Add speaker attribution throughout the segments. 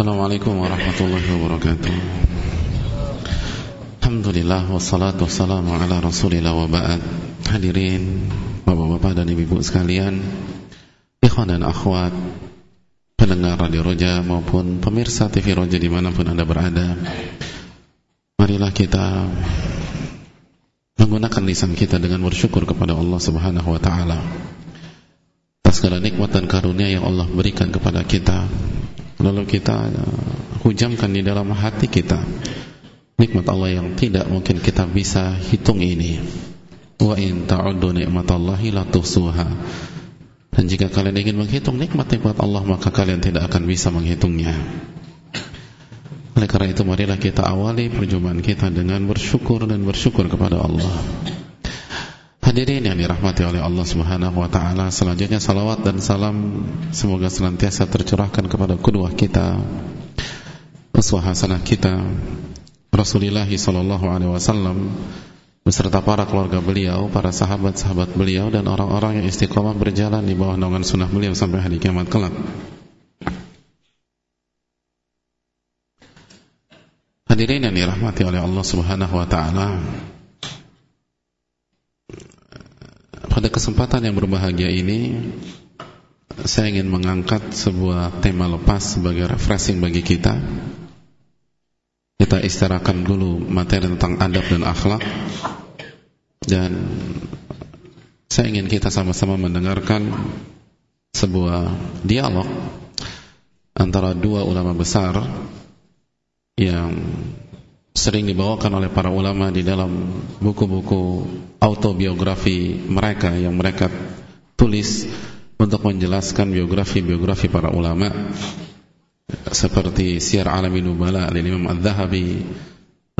Speaker 1: Assalamualaikum warahmatullahi wabarakatuh. Alhamdulillah wassalatu wassalamu ala rasulillah wa ba'd. Hadirin Bapak-bapak dan ibu-ibu sekalian Ikhwan dan akhwat Pendengar Radio Roja maupun pemirsa TV Roja di mana pun anda berada Marilah kita Menggunakan lisan kita dengan bersyukur kepada Allah subhanahu wa ta'ala Atas segala nikmat dan karunia yang Allah berikan kepada kita lalu kita uh, hujamkan di dalam hati kita nikmat Allah yang tidak mungkin kita bisa hitung ini. Wa in ta'uddu ni'matallahi la tuhsuha. Dan jika kalian ingin menghitung nikmat-nikmat Allah maka kalian tidak akan bisa menghitungnya. Oleh karena itu marilah kita awali perjumpaan kita dengan bersyukur dan bersyukur kepada Allah Hadirin yang dirahmati oleh Allah Subhanahu wa taala, selanjutnya salawat dan salam semoga senantiasa tercurahkan kepada kedua kita uswah hasanah kita Rasulullah sallallahu alaihi wasallam beserta para keluarga beliau, para sahabat-sahabat beliau dan orang-orang yang istiqomah berjalan di bawah naungan sunnah beliau sampai hari kiamat kelak. Hadirin yang dirahmati oleh Allah Subhanahu wa taala, pada kesempatan yang berbahagia ini saya ingin mengangkat sebuah tema lepas sebagai refreshing bagi kita. Kita istirahatkan dulu materi tentang adab dan akhlak dan saya ingin kita sama-sama mendengarkan sebuah dialog antara dua ulama besar yang sering dibawakan oleh para ulama di dalam buku-buku autobiografi mereka yang mereka tulis untuk menjelaskan biografi-biografi para ulama seperti Syiar Alamin Nubala al Imam Al-Zahabi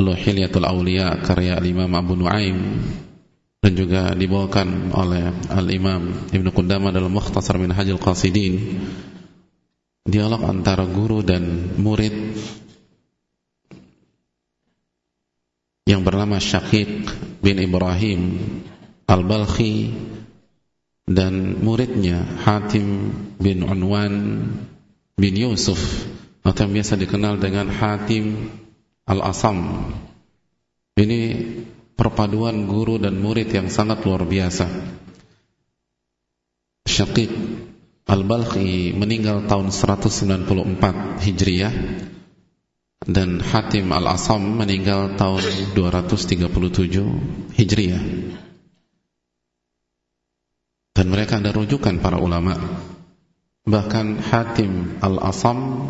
Speaker 1: Al-Hilyatul Awliya karya Al-Imam Abu Nuaim dan juga dibawakan oleh Al-Imam Ibn Qudama dalam Mukhtasar Minhajul Qasidin. Dialog antara guru dan murid yang bernama Syakik bin Ibrahim Al-Balkhi dan muridnya Hatim bin Unwan bin Yusuf atau yang biasa dikenal dengan Hatim Al-Asam. Ini perpaduan guru dan murid yang sangat luar biasa. Syakik Al-Balkhi meninggal tahun 194 Hijriah dan Hatim Al-Asam meninggal tahun 237 Hijriah. Dan mereka ada rujukan para ulama. Bahkan Hatim Al-Asam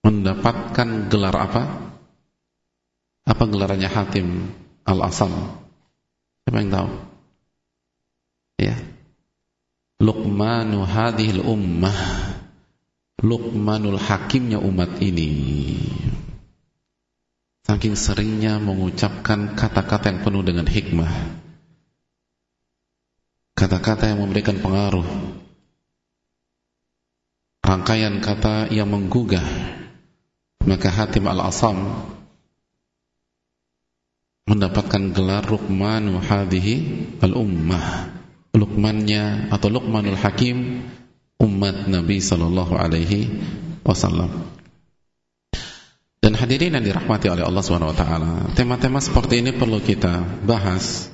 Speaker 1: mendapatkan gelar apa? Apa gelarannya Hatim Al-Asam? Siapa yang tahu? Ya. Luqmanu hadhil ummah Luqmanul Hakimnya umat ini. Saking seringnya mengucapkan kata-kata yang penuh dengan hikmah. Kata-kata yang memberikan pengaruh. Rangkaian kata yang menggugah. Maka Hatim Al-Asam Mendapatkan gelar Luqmanu Hadihi Al-Ummah. Luqmannya atau Luqmanul Hakim umat Nabi sallallahu alaihi wasallam. Dan hadirin yang dirahmati oleh Allah Subhanahu wa taala, tema-tema seperti ini perlu kita bahas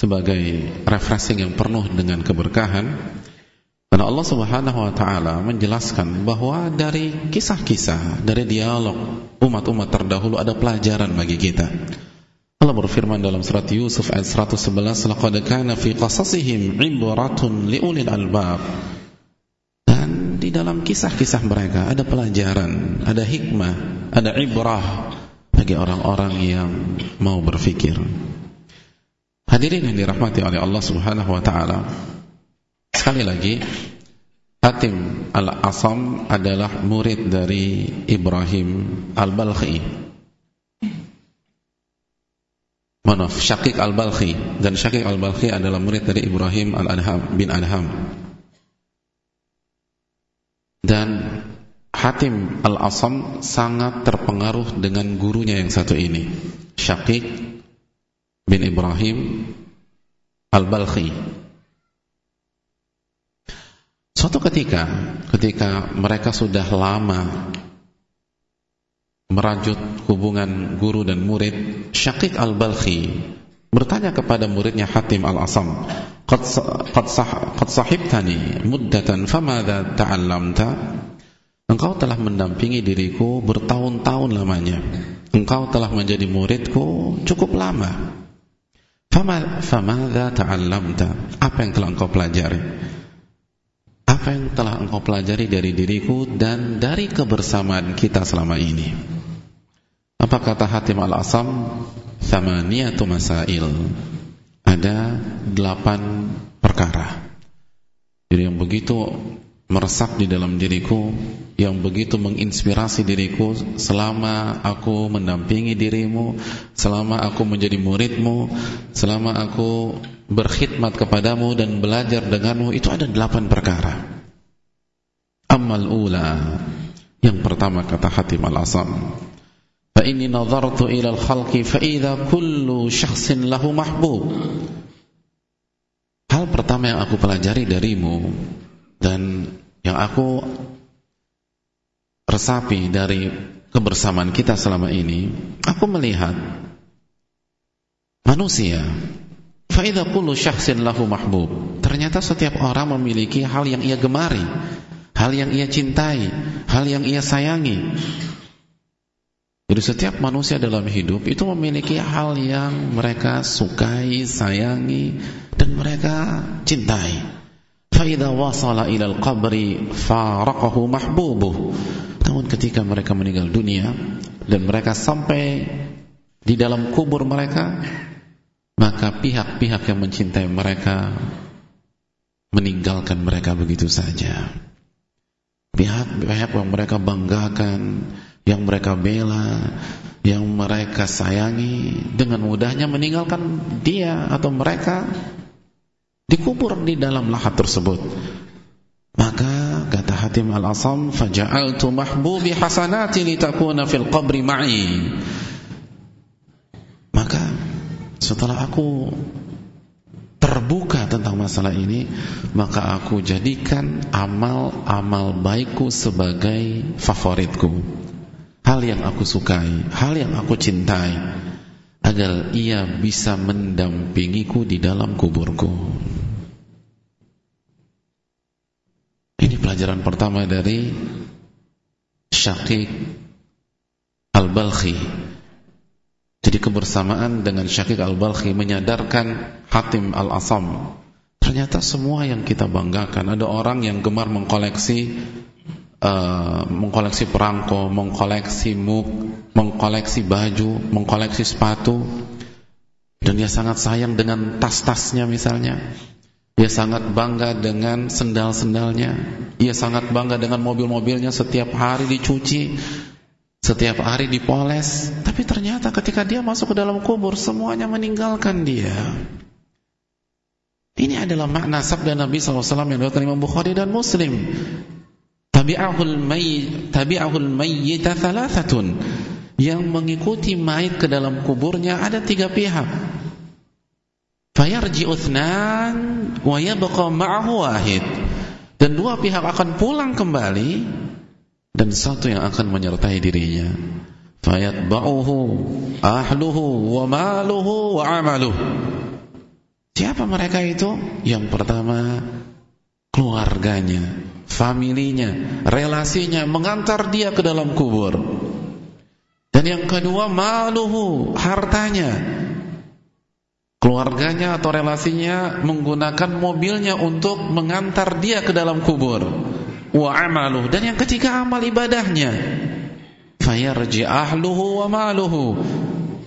Speaker 1: sebagai refreshing yang penuh dengan keberkahan. Karena Allah Subhanahu wa taala menjelaskan bahwa dari kisah-kisah, dari dialog umat-umat terdahulu ada pelajaran bagi kita. Allah berfirman dalam surat Yusuf ayat 111, "Laqad kana fi qasasihim 'ibratun liulil albab." Di dalam kisah-kisah mereka ada pelajaran, ada hikmah, ada ibrah bagi orang-orang yang mau berfikir. Hadirin yang dirahmati oleh Allah Subhanahu wa taala. Sekali lagi, Hatim Al-Asam adalah murid dari Ibrahim Al-Balkhi. Maaf, Syakik Al-Balkhi dan Syakik Al-Balkhi adalah murid dari Ibrahim Al-Adham bin Adham dan Hatim Al-Asam sangat terpengaruh dengan gurunya yang satu ini Syakik bin Ibrahim Al-Balkhi. Suatu ketika ketika mereka sudah lama merajut hubungan guru dan murid, Syakik Al-Balkhi bertanya kepada muridnya Hatim Al-Asam, "Qad qad sah qad sahibtani muddatan famadza ta'allamta?" Engkau telah mendampingi diriku bertahun-tahun lamanya. Engkau telah menjadi muridku cukup lama. Fama famadza ta'allamta? Apa yang telah engkau pelajari? Apa yang telah engkau pelajari dari diriku dan dari kebersamaan kita selama ini? Apa kata Hatim Al-Asam? Thamaniyatu masail? Ada delapan perkara. Jadi yang begitu meresap di dalam diriku yang begitu menginspirasi diriku selama aku mendampingi dirimu, selama aku menjadi muridmu, selama aku berkhidmat kepadamu dan belajar denganmu itu ada delapan perkara. Amal ula. Yang pertama kata Hatim al-Asam nazartu ila al-khalqi fa idza kullu shakhsin lahu mahbub. Hal pertama yang aku pelajari darimu dan yang aku resapi dari kebersamaan kita selama ini aku melihat manusia fa idza kullu shakhsin lahu mahbub. Ternyata setiap orang memiliki hal yang ia gemari hal yang ia cintai hal yang ia sayangi jadi setiap manusia dalam hidup itu memiliki hal yang mereka sukai, sayangi dan mereka cintai. Faida wasala ilal qabri faraqahu mahbubuh. Namun ketika mereka meninggal dunia dan mereka sampai di dalam kubur mereka, maka pihak-pihak yang mencintai mereka meninggalkan mereka begitu saja. Pihak-pihak yang mereka banggakan yang mereka bela, yang mereka sayangi dengan mudahnya meninggalkan dia atau mereka dikubur di dalam lahat tersebut. Maka kata Hatim Al-Asam, "Faja'altu mahbubi hasanati litakuna fil qabri ma'i." Maka setelah aku terbuka tentang masalah ini, maka aku jadikan amal-amal baikku sebagai favoritku hal yang aku sukai, hal yang aku cintai agar ia bisa mendampingiku di dalam kuburku. Ini pelajaran pertama dari Syakik Al-Balkhi. Jadi kebersamaan dengan Syakik Al-Balkhi menyadarkan Hatim Al-Asam. Ternyata semua yang kita banggakan, ada orang yang gemar mengkoleksi uh, mengkoleksi perangko, mengkoleksi muk, mengkoleksi baju, mengkoleksi sepatu, dan dia sangat sayang dengan tas-tasnya misalnya. Dia sangat bangga dengan sendal-sendalnya. Dia sangat bangga dengan mobil-mobilnya setiap hari dicuci, setiap hari dipoles. Tapi ternyata ketika dia masuk ke dalam kubur, semuanya meninggalkan dia. Ini adalah makna sabda Nabi SAW yang diriwayatkan Imam Bukhari dan Muslim tabi'ahul mayyit tabi'ahul mayyit thalathatun. Yang mengikuti mayit ke dalam kuburnya ada tiga pihak. Fayarji uthnan wa yabqa ma'ahu wahid. Dan dua pihak akan pulang kembali dan satu yang akan menyertai dirinya. Fayatba'uhu ahluhu wa maluhu wa amaluhu siapa mereka itu? Yang pertama keluarganya familinya, relasinya mengantar dia ke dalam kubur. Dan yang kedua maluhu, hartanya. Keluarganya atau relasinya menggunakan mobilnya untuk mengantar dia ke dalam kubur. Wa amaluh dan yang ketiga amal ibadahnya. Fayarji ahluhu wa maluhu.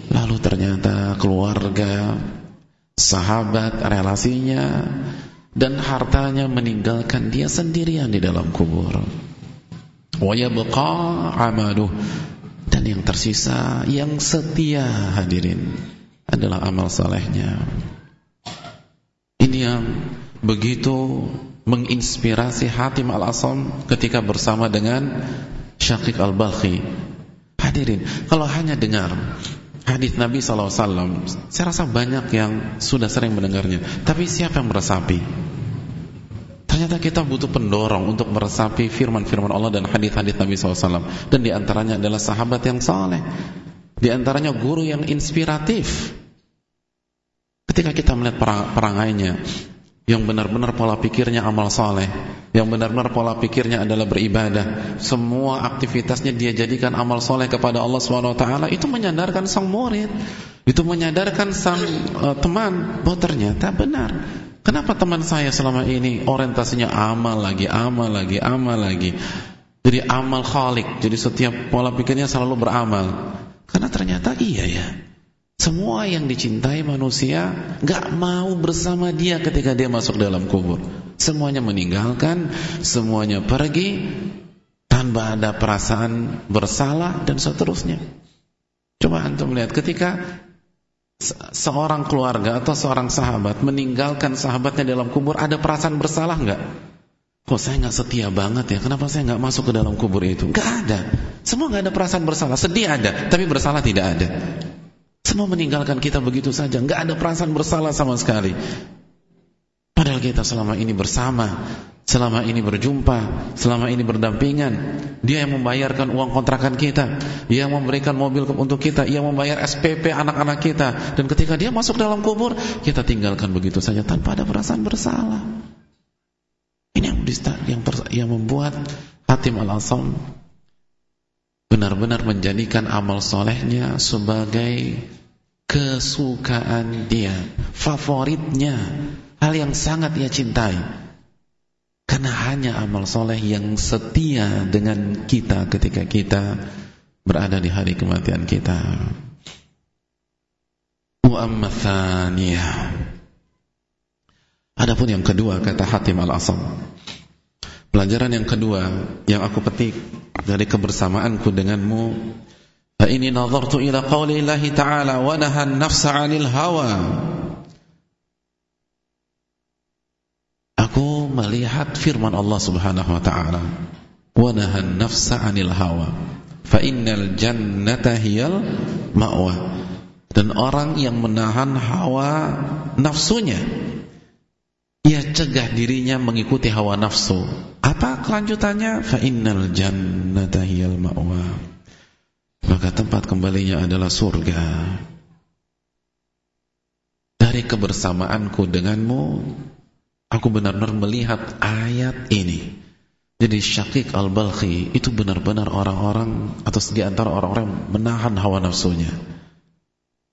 Speaker 1: Lalu ternyata keluarga, sahabat, relasinya dan hartanya meninggalkan dia sendirian di dalam kubur. Wa yabqa amaluh dan yang tersisa yang setia hadirin adalah amal salehnya. Ini yang begitu menginspirasi Hatim Al-Asam ketika bersama dengan Syakik Al-Balkhi. Hadirin, kalau hanya dengar hadis Nabi SAW Saya rasa banyak yang sudah sering mendengarnya Tapi siapa yang meresapi? Ternyata kita butuh pendorong untuk meresapi firman-firman Allah dan hadis-hadis Nabi SAW. Dan di antaranya adalah sahabat yang saleh, di antaranya guru yang inspiratif. Ketika kita melihat perang perangainya, yang benar-benar pola pikirnya amal saleh, yang benar-benar pola pikirnya adalah beribadah, semua aktivitasnya dia jadikan amal soleh kepada Allah swt itu menyadarkan sang murid, itu menyadarkan sang uh, teman bahwa ternyata benar. Kenapa teman saya selama ini orientasinya amal lagi, amal lagi, amal lagi. Jadi amal khalik, jadi setiap pola pikirnya selalu beramal. Karena ternyata iya ya. Semua yang dicintai manusia gak mau bersama dia ketika dia masuk dalam kubur. Semuanya meninggalkan, semuanya pergi tanpa ada perasaan bersalah dan seterusnya. Coba antum lihat ketika seorang keluarga atau seorang sahabat meninggalkan sahabatnya dalam kubur ada perasaan bersalah nggak? Kok saya nggak setia banget ya? Kenapa saya nggak masuk ke dalam kubur itu? Nggak ada. Semua nggak ada perasaan bersalah. Sedih ada, tapi bersalah tidak ada. Semua meninggalkan kita begitu saja, nggak ada perasaan bersalah sama sekali. Padahal kita selama ini bersama, selama ini berjumpa, selama ini berdampingan. Dia yang membayarkan uang kontrakan kita, dia yang memberikan mobil untuk kita, ia membayar SPP anak-anak kita. Dan ketika dia masuk dalam kubur, kita tinggalkan begitu saja tanpa ada perasaan bersalah. Ini yang yang, yang membuat Hatim Al-Asam benar-benar menjadikan amal solehnya sebagai kesukaan dia, favoritnya, hal yang sangat ia cintai. Karena hanya amal soleh yang setia dengan kita ketika kita berada di hari kematian kita. Wa Adapun yang kedua kata Hatim Al-Asam Pelajaran yang kedua yang aku petik dari kebersamaanku denganmu fa ini nazartu ila qauli Allah taala wa nahan nafsa 'anil hawa. Aku melihat firman Allah Subhanahu wa taala wa nahan nafsa 'anil hawa fa innal jannata hiyal ma'wa. Dan orang yang menahan hawa nafsunya ia cegah dirinya mengikuti hawa nafsu. Apa kelanjutannya? Fa innal jannata hiyal ma'wa. Maka tempat kembalinya adalah surga. Dari kebersamaanku denganmu, aku benar-benar melihat ayat ini. Jadi Syakik al-Balkhi itu benar-benar orang-orang atau di antara orang-orang menahan hawa nafsunya.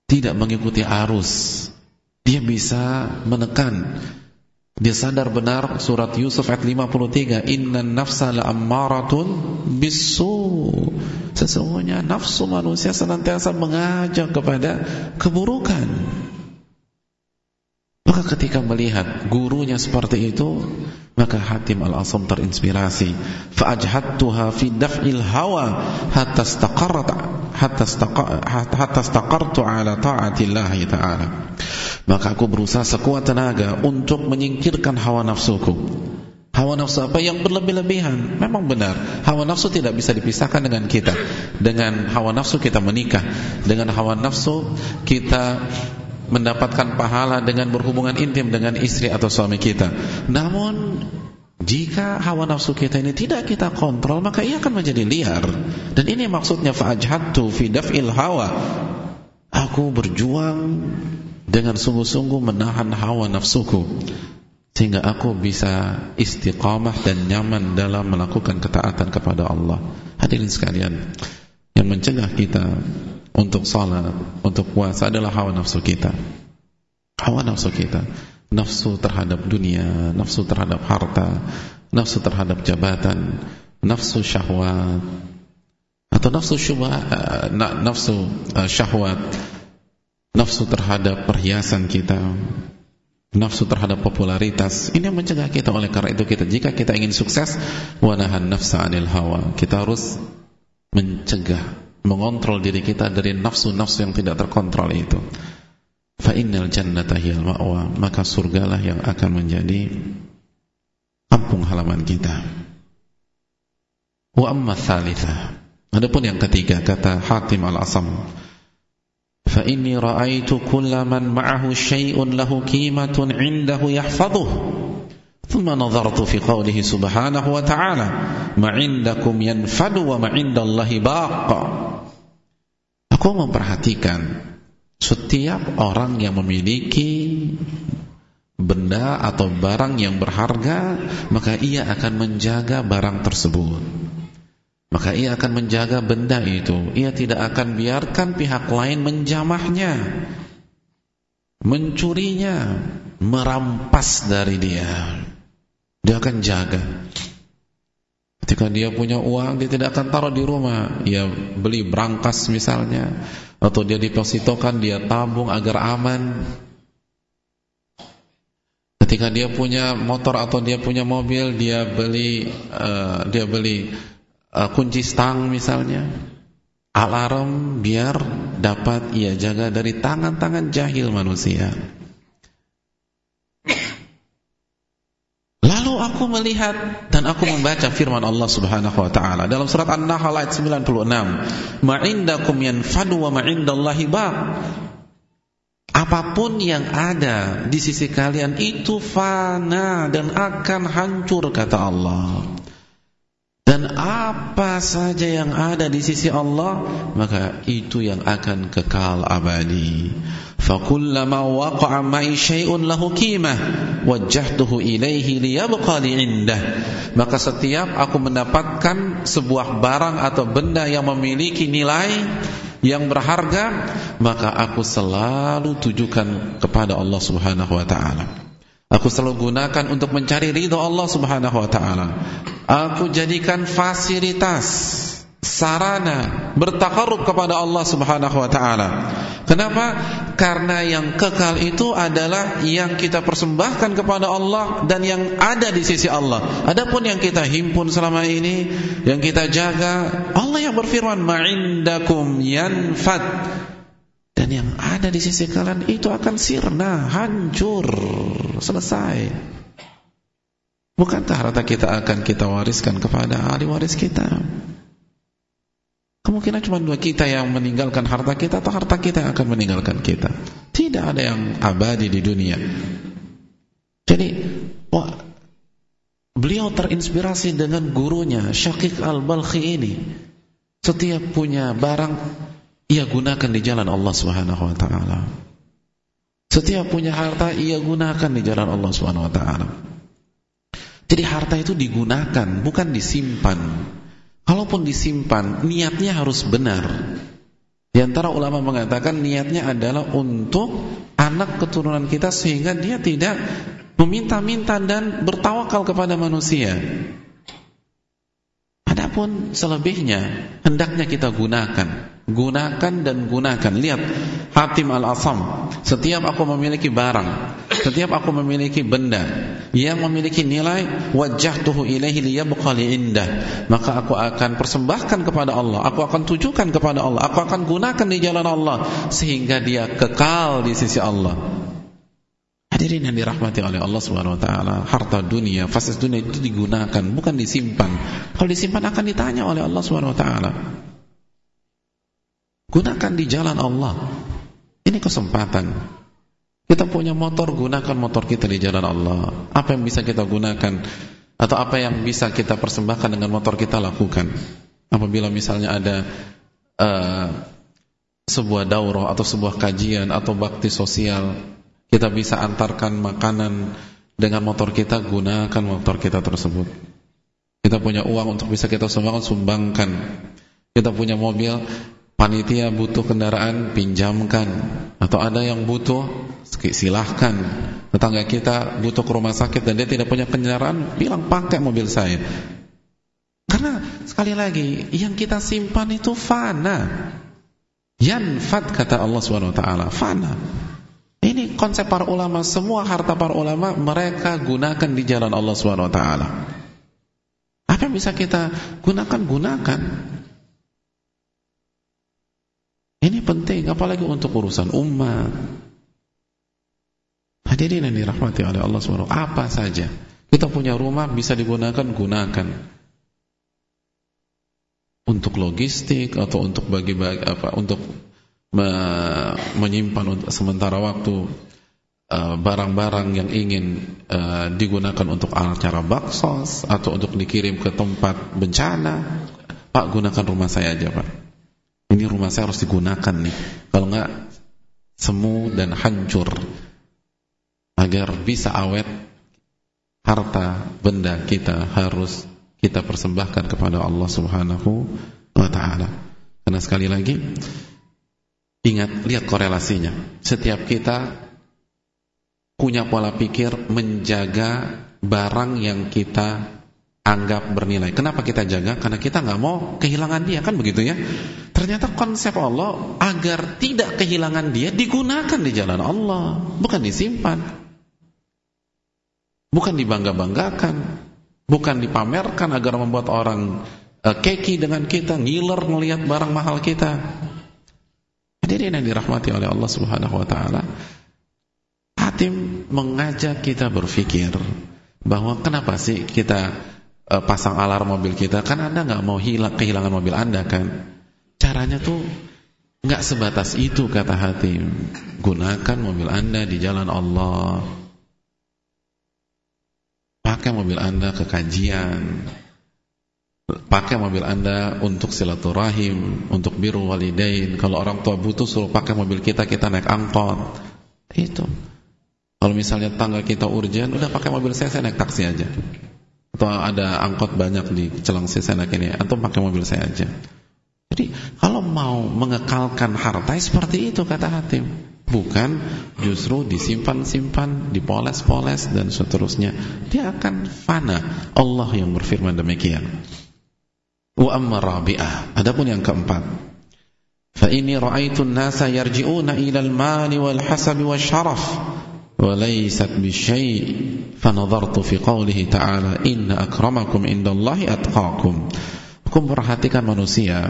Speaker 1: Tidak mengikuti arus. Dia bisa menekan dia sadar benar surat Yusuf ayat 53, "Innan nafsa la'ammaratun bisu." Sesungguhnya nafsu manusia senantiasa mengajak kepada keburukan. Maka ketika melihat gurunya seperti itu, maka Hatim Al-Asam terinspirasi. Fa'ajhattuha fi daf'il hawa hatta istaqarrat hatta hatta istaqartu ala ta'atillah ta'ala. Maka aku berusaha sekuat tenaga untuk menyingkirkan hawa nafsuku. Hawa nafsu apa yang berlebih-lebihan? Memang benar, hawa nafsu tidak bisa dipisahkan dengan kita. Dengan hawa nafsu kita menikah, dengan hawa nafsu kita mendapatkan pahala dengan berhubungan intim dengan istri atau suami kita. Namun jika hawa nafsu kita ini tidak kita kontrol maka ia akan menjadi liar. Dan ini maksudnya fa'ajhattu fi daf'il hawa. Aku berjuang dengan sungguh-sungguh menahan hawa nafsuku sehingga aku bisa istiqamah dan nyaman dalam melakukan ketaatan kepada Allah. Hadirin sekalian, yang mencegah kita untuk salat, untuk puasa adalah hawa nafsu kita. Hawa nafsu kita, nafsu terhadap dunia, nafsu terhadap harta, nafsu terhadap jabatan, nafsu syahwat atau nafsu syubhat, eh, nafsu eh, syahwat, nafsu terhadap perhiasan kita, nafsu terhadap popularitas. Ini mencegah kita. Oleh karena itu kita jika kita ingin sukses wanahan nafsa anil hawa kita harus mencegah mengontrol diri kita dari nafsu-nafsu yang tidak terkontrol itu. Fa innal jannata hiyal ma'wa, maka surgalah yang akan menjadi kampung halaman kita. Wa amma tsalitsah. Adapun yang ketiga kata Hatim Al-Asam, fa inni ra'aitu kulla man ma'ahu syai'un lahu qimatun 'indahu yahfazuh ثم نظرت في قوله سبحانه وتعالى ما عندكم ينفد وما عند الله باق Aku memperhatikan setiap orang yang memiliki benda atau barang yang berharga, maka ia akan menjaga barang tersebut. Maka ia akan menjaga benda itu. Ia tidak akan biarkan pihak lain menjamahnya, mencurinya, merampas dari dia. Dia akan jaga. Ketika dia punya uang, dia tidak akan taruh di rumah. Dia beli berangkas misalnya, atau dia depositokan, dia tabung agar aman. Ketika dia punya motor atau dia punya mobil, dia beli uh, dia beli uh, kunci stang misalnya, alarm biar dapat ia jaga dari tangan-tangan jahil manusia. Lalu aku melihat dan aku membaca firman Allah Subhanahu wa taala dalam surat An-Nahl ayat 96, "Ma'indakum yanfadu wa ma'indallahi baq." Apa pun yang ada di sisi kalian itu fana dan akan hancur kata Allah. Dan apa saja yang ada di sisi Allah maka itu yang akan kekal abadi. Fakullama waqa'a ma'i syai'un lahu qimah wajjahtuhu ilaihi liyabqa li'indah. Maka setiap aku mendapatkan sebuah barang atau benda yang memiliki nilai yang berharga, maka aku selalu tujukan kepada Allah Subhanahu wa taala. Aku selalu gunakan untuk mencari ridho Allah Subhanahu wa taala. Aku jadikan fasilitas sarana bertakarub kepada Allah Subhanahu wa taala. Kenapa? Karena yang kekal itu adalah yang kita persembahkan kepada Allah dan yang ada di sisi Allah. Adapun yang kita himpun selama ini, yang kita jaga, Allah yang berfirman, "Ma'indakum yanfad." Dan yang ada di sisi kalian itu akan sirna, hancur, selesai. Bukankah harta kita akan kita wariskan kepada ahli waris kita? Kemungkinan cuma dua kita yang meninggalkan harta kita atau harta kita yang akan meninggalkan kita. Tidak ada yang abadi di dunia. Jadi, wah, beliau terinspirasi dengan gurunya Syakik Al-Balkhi ini. Setiap punya barang ia gunakan di jalan Allah Subhanahu wa taala. Setiap punya harta ia gunakan di jalan Allah Subhanahu wa taala. Jadi harta itu digunakan, bukan disimpan. Kalaupun disimpan, niatnya harus benar. Di antara ulama mengatakan niatnya adalah untuk anak keturunan kita sehingga dia tidak meminta-minta dan bertawakal kepada manusia. Adapun selebihnya hendaknya kita gunakan gunakan dan gunakan. Lihat Hatim Al-Asam, setiap aku memiliki barang, setiap aku memiliki benda yang memiliki nilai wajjahtuhu ilaihi liyabqa indah, maka aku akan persembahkan kepada Allah, aku akan tujukan kepada Allah, aku akan gunakan di jalan Allah sehingga dia kekal di sisi Allah. Hadirin yang dirahmati oleh Allah Subhanahu wa taala, harta dunia, fasilitas dunia itu digunakan, bukan disimpan. Kalau disimpan akan ditanya oleh Allah Subhanahu wa taala. Gunakan di jalan Allah. Ini kesempatan. Kita punya motor, gunakan motor kita di jalan Allah. Apa yang bisa kita gunakan atau apa yang bisa kita persembahkan dengan motor kita lakukan. Apabila misalnya ada uh, sebuah daurah atau sebuah kajian atau bakti sosial, kita bisa antarkan makanan dengan motor kita, gunakan motor kita tersebut. Kita punya uang untuk bisa kita sumbangkan, sumbangkan. Kita punya mobil, panitia butuh kendaraan pinjamkan. Atau ada yang butuh silahkan. Tetangga kita butuh ke rumah sakit dan dia tidak punya kendaraan bilang pakai mobil saya. Karena sekali lagi yang kita simpan itu fana. Yanfad kata Allah taala fana. Ini konsep para ulama semua harta para ulama mereka gunakan di jalan Allah taala. Apa yang bisa kita gunakan gunakan ini penting apalagi untuk urusan umat. Hadirin yang dirahmati oleh Allah SWT Apa saja Kita punya rumah bisa digunakan Gunakan Untuk logistik Atau untuk bagi-bagi apa Untuk me, menyimpan untuk sementara waktu eh, barang-barang uh, yang ingin uh, digunakan untuk acara baksos atau untuk dikirim ke tempat bencana, Pak gunakan rumah saya aja Pak. Ini rumah saya harus digunakan nih. Kalau enggak semu dan hancur agar bisa awet harta benda kita harus kita persembahkan kepada Allah Subhanahu wa taala. Karena sekali lagi ingat lihat korelasinya. Setiap kita punya pola pikir menjaga barang yang kita anggap bernilai. Kenapa kita jaga? Karena kita nggak mau kehilangan dia, kan begitu ya? Ternyata konsep Allah agar tidak kehilangan dia digunakan di jalan Allah, bukan disimpan. Bukan dibangga-banggakan, bukan dipamerkan agar membuat orang uh, keki dengan kita, ngiler melihat barang mahal kita. Hadirin yang dirahmati oleh Allah Subhanahu wa taala. Hatim mengajak kita berpikir bahwa kenapa sih kita uh, pasang alarm mobil kita? Kan Anda nggak mau hilang kehilangan mobil Anda kan? Caranya tuh nggak sebatas itu kata Hatim. Gunakan mobil Anda di jalan Allah pakai mobil Anda ke kajian, pakai mobil Anda untuk silaturahim, untuk biru walidain. Kalau orang tua butuh suruh pakai mobil kita, kita naik angkot. Itu. Kalau misalnya tangga kita urgent, udah pakai mobil saya, saya naik taksi aja. Atau ada angkot banyak di Celengsi saya naik ini, atau pakai mobil saya aja. Jadi kalau mau mengekalkan harta seperti itu kata Hatim bukan justru disimpan-simpan, dipoles-poles dan seterusnya. Dia akan fana. Allah yang berfirman demikian. Wa amma rabi'ah. Adapun yang keempat. Fa inni ra'aitu an-nasa yarji'una ila al-mali wal hasab wasyaraf bi syai' fa nadartu fi qawlihi ta'ala inna akramakum indallahi atqakum. Aku perhatikan manusia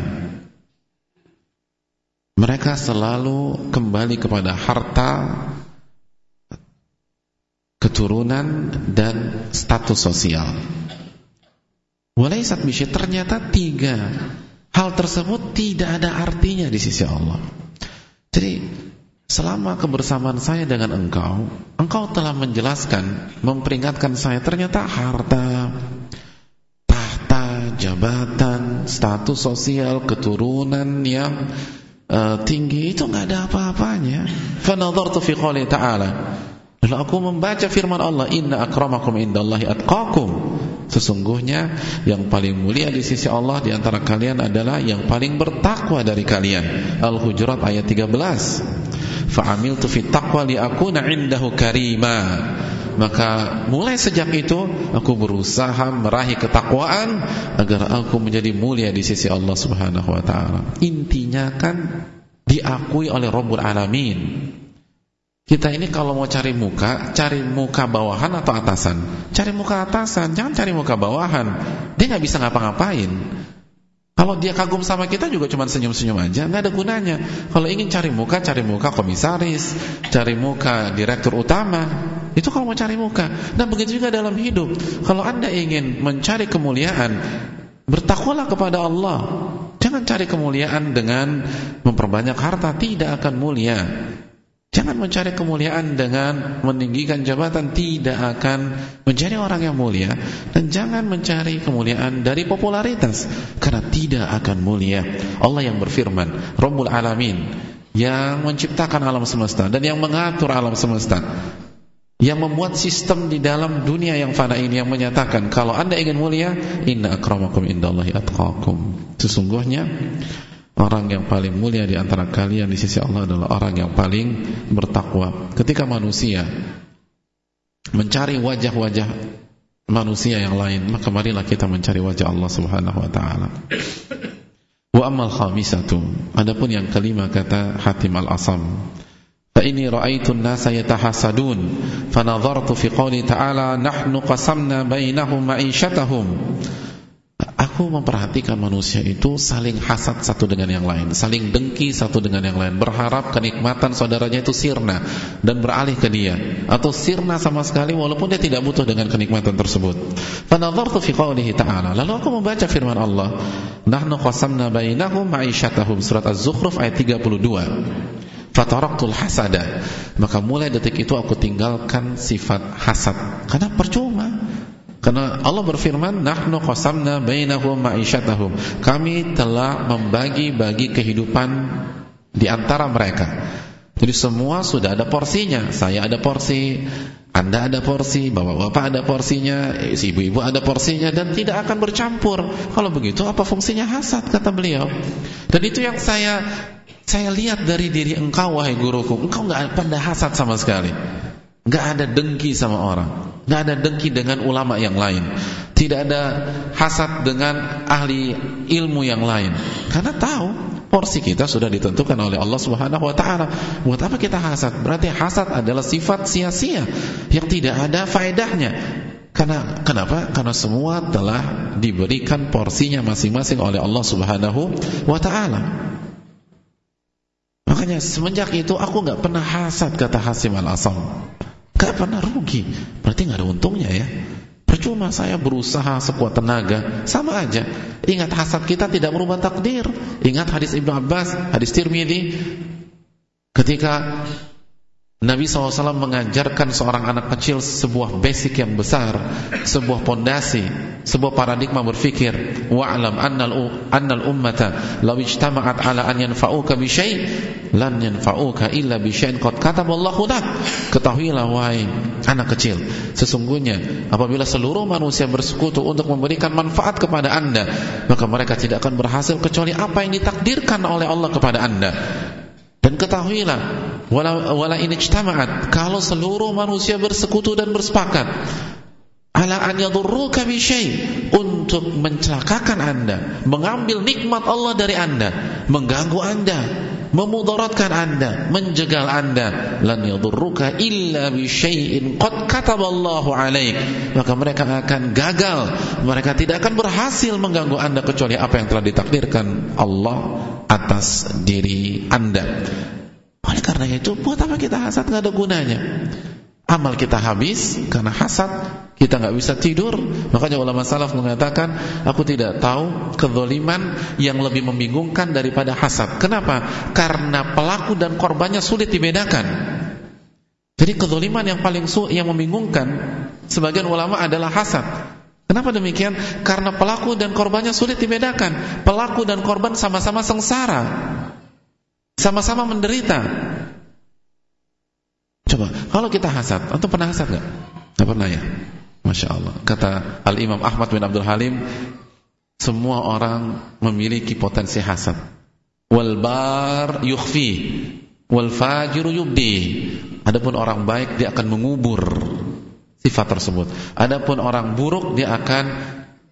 Speaker 1: mereka selalu kembali kepada harta keturunan dan status sosial. Walaisat bisyi ternyata tiga hal tersebut tidak ada artinya di sisi Allah. Jadi selama kebersamaan saya dengan engkau, engkau telah menjelaskan, memperingatkan saya ternyata harta, tahta, jabatan, status sosial, keturunan yang uh, tinggi itu nggak ada apa-apanya. Fanadhartu fi qouli ta'ala. Lalu aku membaca firman Allah, "Inna akramakum indallahi atqakum." Sesungguhnya yang paling mulia di sisi Allah di antara kalian adalah yang paling bertakwa dari kalian. Al-Hujurat ayat 13. Fa'amiltu fi taqwa liakuna indahu karima maka mulai sejak itu aku berusaha meraih ketakwaan agar aku menjadi mulia di sisi Allah Subhanahu wa taala. Intinya kan diakui oleh Rabbul Alamin. Kita ini kalau mau cari muka, cari muka bawahan atau atasan? Cari muka atasan, jangan cari muka bawahan. Dia nggak bisa ngapa-ngapain. Kalau dia kagum sama kita juga cuma senyum-senyum aja, nggak ada gunanya. Kalau ingin cari muka, cari muka komisaris, cari muka direktur utama. Itu kalau mau cari muka. Dan begitu juga dalam hidup. Kalau anda ingin mencari kemuliaan, bertakwalah kepada Allah. Jangan cari kemuliaan dengan memperbanyak harta, tidak akan mulia. Jangan mencari kemuliaan dengan meninggikan jabatan tidak akan menjadi orang yang mulia dan jangan mencari kemuliaan dari popularitas karena tidak akan mulia. Allah yang berfirman, Rabbul Alamin yang menciptakan alam semesta dan yang mengatur alam semesta yang membuat sistem di dalam dunia yang fana ini yang menyatakan kalau Anda ingin mulia, inna akramakum indallahi atqakum. Sesungguhnya Orang yang paling mulia di antara kalian di sisi Allah adalah orang yang paling bertakwa. Ketika manusia mencari wajah-wajah manusia yang lain, maka marilah kita mencari wajah Allah Subhanahu wa taala. Wa amal khamisatu. Adapun yang kelima kata Hatim Al-Asam, fa inni ra'aitu an-nasa yatahasadun fa nadhartu fi qouli ta'ala nahnu qasamna bainahum ma'isyatahum Aku memperhatikan manusia itu saling hasad satu dengan yang lain, saling dengki satu dengan yang lain, berharap kenikmatan saudaranya itu sirna dan beralih ke dia, atau sirna sama sekali walaupun dia tidak butuh dengan kenikmatan tersebut. Ta'ala. Lalu aku membaca firman Allah, "Nahnu qasamna bainahum ma'isyatahum." Surat Az-Zukhruf ayat 32. fataraktul hasada maka mulai detik itu aku tinggalkan sifat hasad karena percuma karena Allah berfirman nahnu qasamna bainahum ma'isyatahum kami telah membagi-bagi kehidupan di antara mereka jadi semua sudah ada porsinya saya ada porsi anda ada porsi, bapak-bapak ada porsinya, ibu-ibu ada porsinya dan tidak akan bercampur. Kalau begitu apa fungsinya hasad kata beliau? Dan itu yang saya saya lihat dari diri engkau wahai guruku. Engkau nggak pernah hasad sama sekali. Nggak ada dengki sama orang. nggak ada dengki dengan ulama yang lain. Tidak ada hasad dengan ahli ilmu yang lain. Karena tahu porsi kita sudah ditentukan oleh Allah Subhanahu wa taala. Buat apa kita hasad? Berarti hasad adalah sifat sia-sia yang tidak ada faedahnya. Karena kenapa? Karena semua telah diberikan porsinya masing-masing oleh Allah Subhanahu wa taala. Makanya semenjak itu aku nggak pernah hasad kata Hasim Al-Asam. Gak pernah rugi. Berarti nggak ada untungnya ya. Percuma saya berusaha sekuat tenaga, sama aja. Ingat hasad kita tidak merubah takdir. Ingat hadis Ibnu Abbas, hadis Tirmidzi ketika Nabi SAW mengajarkan seorang anak kecil sebuah basic yang besar, sebuah pondasi, sebuah paradigma berfikir. Wa'lam annal annal ummata law ijtama'at ala an yanfa'uka bi syai' lan yanfa'uka illa bi syai'in qad kataballahu lak. Ketahuilah wahai anak kecil, sesungguhnya apabila seluruh manusia bersekutu untuk memberikan manfaat kepada Anda, maka mereka tidak akan berhasil kecuali apa yang ditakdirkan oleh Allah kepada Anda. Dan ketahuilah wala, ini ijtama'at kalau seluruh manusia bersekutu dan bersepakat ala an yadurruka bi untuk mencelakakan Anda, mengambil nikmat Allah dari Anda, mengganggu Anda, memudaratkan Anda, menjegal Anda, lan yadurruka illa bi syai'in qad kataballahu alaik. Maka mereka akan gagal, mereka tidak akan berhasil mengganggu Anda kecuali apa yang telah ditakdirkan Allah atas diri Anda. Karena itu, buat apa kita hasad nggak ada gunanya? Amal kita habis karena hasad, kita nggak bisa tidur. Makanya ulama salaf mengatakan, aku tidak tahu kezaliman yang lebih membingungkan daripada hasad. Kenapa? Karena pelaku dan korbannya sulit dibedakan. Jadi kezaliman yang paling su yang membingungkan sebagian ulama adalah hasad. Kenapa demikian? Karena pelaku dan korbannya sulit dibedakan. Pelaku dan korban sama-sama sengsara. Sama-sama menderita. Coba, kalau kita hasad, atau pernah hasad nggak? Nggak pernah ya? Masya Allah. Kata Al Imam Ahmad bin Abdul Halim, semua orang memiliki potensi hasad. Wal bar yukhfi, wal yubdi. Adapun orang baik dia akan mengubur sifat tersebut. Adapun orang buruk dia akan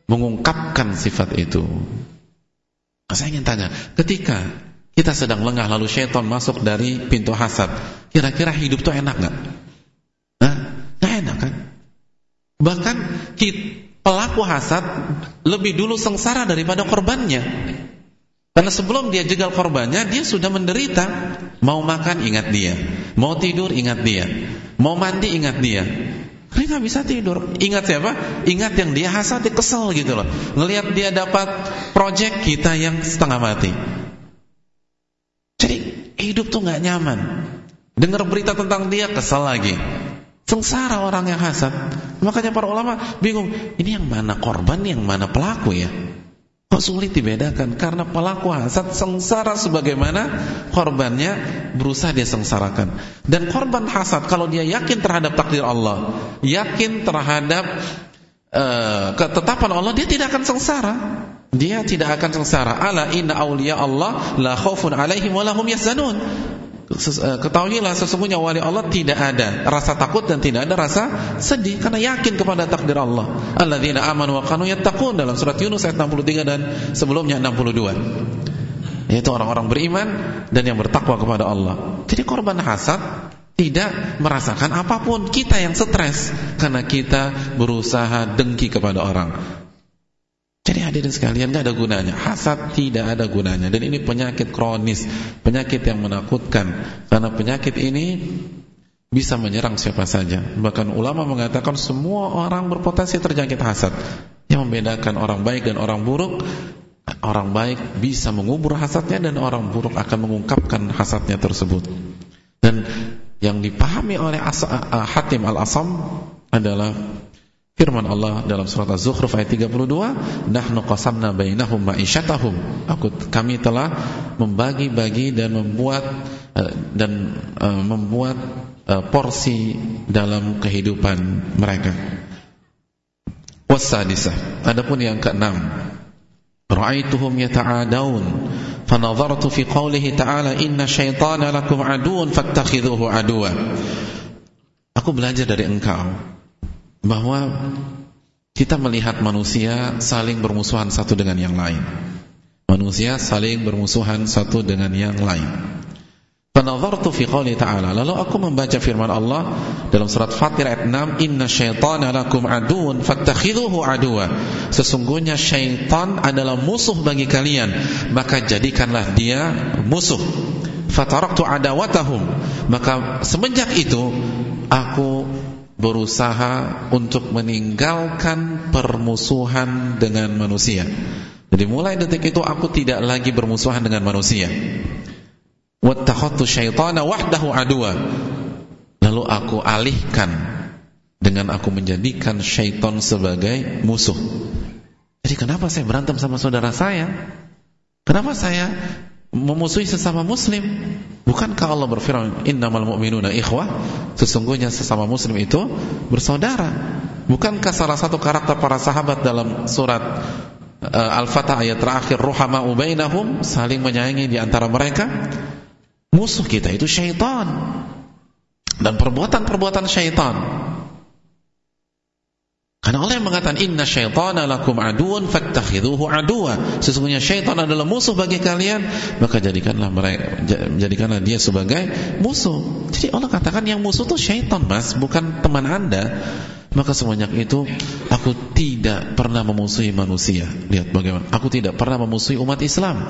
Speaker 1: mengungkapkan sifat itu. Saya ingin tanya, ketika kita sedang lengah lalu syaitan masuk dari pintu hasad, kira-kira hidup tuh enak nggak? Nah, nggak enak kan? Bahkan pelaku hasad lebih dulu sengsara daripada korbannya. Karena sebelum dia jegal korbannya, dia sudah menderita. Mau makan ingat dia, mau tidur ingat dia, mau mandi ingat dia. Dia bisa tidur. Ingat siapa? Ingat yang dia hasad, dia kesel gitu loh. Ngelihat dia dapat project kita yang setengah mati. Hidup tuh nggak nyaman. Dengar berita tentang dia kesel lagi. Sengsara orang yang hasad. Makanya para ulama bingung, ini yang mana korban, yang mana pelaku ya? Kok sulit dibedakan? Karena pelaku hasad sengsara sebagaimana korbannya berusaha dia sengsarakan. Dan korban hasad kalau dia yakin terhadap takdir Allah, yakin terhadap uh, ketetapan Allah, dia tidak akan sengsara. Dia tidak akan sengsara. Ala inna awliya Allah la khaufun alaihim wa lahum yahzanun. Eh, ketahuilah sesungguhnya wali Allah tidak ada rasa takut dan tidak ada rasa sedih karena yakin kepada takdir Allah. Alladzina amanu wa kanu yattaqun dalam surat Yunus ayat 63 dan sebelumnya 62. Yaitu orang-orang beriman dan yang bertakwa kepada Allah. Jadi korban hasad tidak merasakan apa pun kita yang stres karena kita berusaha dengki kepada orang jadi hadirin sekalian gak ada gunanya. Hasad tidak ada gunanya. Dan ini penyakit kronis Penyakit yang menakutkan. Karena penyakit ini Bisa menyerang siapa saja. Bahkan ulama mengatakan Semua orang berpotensi terjangkit hasad. Yang membedakan orang baik dan orang buruk Orang baik bisa mengubur hasadnya Dan orang buruk akan mengungkapkan hasadnya tersebut. Yang dipahami oleh As Hatim Al-Asam adalah firman Allah dalam surat Az-Zukhruf ayat 32, "Nahnu qasamna bainahum ma'isyatahum." Aku kami telah membagi-bagi dan membuat uh, dan uh, membuat uh, porsi dalam kehidupan mereka. Wasadisah. Adapun yang keenam, ra'aituhum yata'adaun fanadhartu fi qawlihi ta'ala inna syaitana lakum aduun fattakhidhuhu aduwa. Aku belajar dari engkau bahwa kita melihat manusia saling bermusuhan satu dengan yang lain. Manusia saling bermusuhan satu dengan yang lain. Fanadhartu fi qouli ta'ala Lalu aku membaca firman Allah Dalam surat Fatir ayat 6 Inna syaitana lakum aduun Fattakhidhuhu aduwa Sesungguhnya syaitan adalah musuh bagi kalian Maka jadikanlah dia musuh Fataraktu adawatahum Maka semenjak itu Aku berusaha untuk meninggalkan permusuhan dengan manusia. Jadi mulai detik itu aku tidak lagi bermusuhan dengan manusia. Syaitana wahdahu adua lalu aku alihkan dengan aku menjadikan syaitan sebagai musuh. Jadi kenapa saya berantem sama saudara saya? Kenapa saya memusuhi sesama muslim. Bukankah Allah berfirman innamal mu'minuna ikhwah? Sesungguhnya sesama muslim itu bersaudara. Bukankah salah satu karakter para sahabat dalam surat uh, Al-Fatah ayat terakhir ruhama ubainahum saling menyayangi di antara mereka? Musuh kita itu syaitan. Dan perbuatan-perbuatan syaitan. Karena Allah yang mengatakan inna syaitana lakum aduun fattakhidhuhu aduwa. Sesungguhnya syaitan adalah musuh bagi kalian, maka jadikanlah mereka jadikanlah dia sebagai musuh. Jadi Allah katakan yang musuh itu syaitan, Mas, bukan teman Anda. Maka sebanyak itu aku tidak pernah memusuhi manusia. Lihat bagaimana. Aku tidak pernah memusuhi umat Islam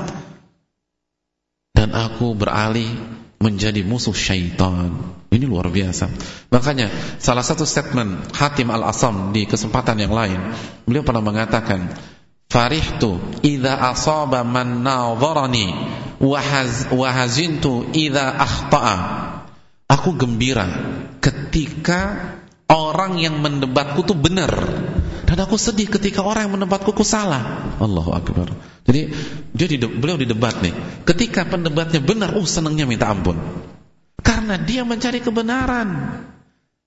Speaker 1: dan aku beralih menjadi musuh syaitan. Ini luar biasa. Makanya salah satu statement Hatim Al-Asam di kesempatan yang lain, beliau pernah mengatakan, "Farihtu idza asaba man nadharani wa hazintu idza akhta'a." Aku gembira ketika orang yang mendebatku tuh benar dan aku sedih ketika orang yang mendebatku ku salah. Allahu akbar. Jadi dia di, beliau di debat nih. Ketika pendebatnya benar, uh senangnya minta ampun. Karena dia mencari kebenaran.